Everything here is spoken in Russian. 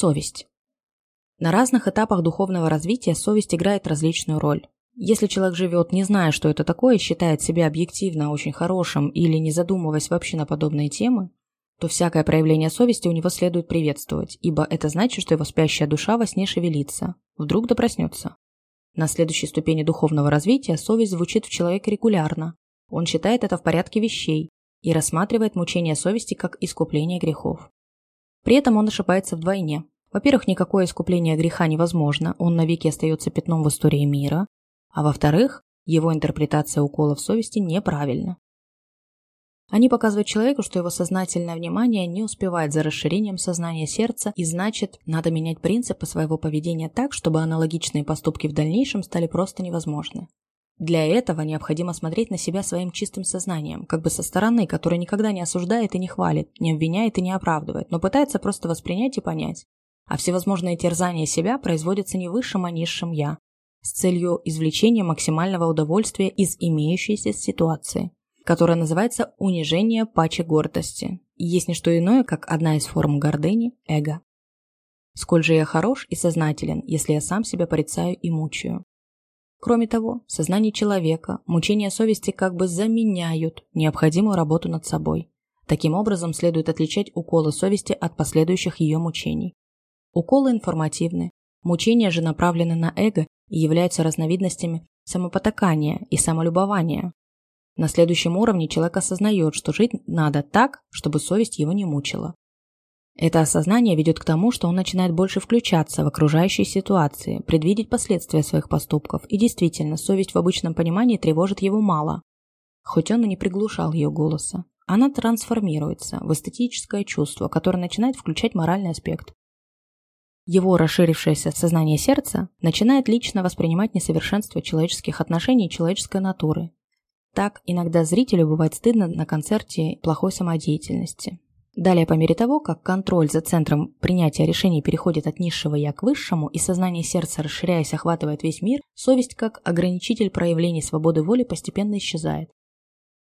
Совесть. На разных этапах духовного развития совесть играет различную роль. Если человек живет, не зная, что это такое, считает себя объективно очень хорошим или не задумываясь вообще на подобные темы, то всякое проявление совести у него следует приветствовать, ибо это значит, что его спящая душа во сне шевелится, вдруг да проснется. На следующей ступени духовного развития совесть звучит в человеке регулярно. Он считает это в порядке вещей и рассматривает мучение совести как искупление грехов. При этом он ошибается вдвойне. Во-первых, никакое искупление греха невозможно, он навеки остается пятном в истории мира, а во-вторых, его интерпретация уколов совести неправильна. Они показывают человеку, что его сознательное внимание не успевает за расширением сознания сердца, и значит, надо менять принципы своего поведения так, чтобы аналогичные поступки в дальнейшем стали просто невозможны. Для этого необходимо смотреть на себя своим чистым сознанием, как бы со стороны, которая никогда не осуждает и не хвалит, не обвиняет и не оправдывает, но пытается просто воспринять и понять. А всевозможные терзания себя производятся не высшим, а низшим «я», с целью извлечения максимального удовольствия из имеющейся ситуации, которая называется унижение паче гордости, есть не что иное, как одна из форм гордыни – эго. Сколь же я хорош и сознателен, если я сам себя порицаю и мучаю. Кроме того, в сознании человека мучения совести как бы заменяют необходимую работу над собой. Таким образом, следует отличать уколы совести от последующих ее мучений. Уколы информативны, мучения же направлены на эго и являются разновидностями самопотакания и самолюбования. На следующем уровне человек осознает, что жить надо так, чтобы совесть его не мучила. Это осознание ведет к тому, что он начинает больше включаться в окружающие ситуации, предвидеть последствия своих поступков, и действительно, совесть в обычном понимании тревожит его мало, хоть он и не приглушал ее голоса. Она трансформируется в эстетическое чувство, которое начинает включать моральный аспект. Его расширившееся сознание сердца начинает лично воспринимать несовершенство человеческих отношений и человеческой натуры. Так, иногда зрителю бывает стыдно на концерте плохой самодеятельности. Далее, по мере того, как контроль за центром принятия решений переходит от низшего «я» к высшему, и сознание сердца, расширяясь, охватывает весь мир, совесть, как ограничитель проявлений свободы воли, постепенно исчезает.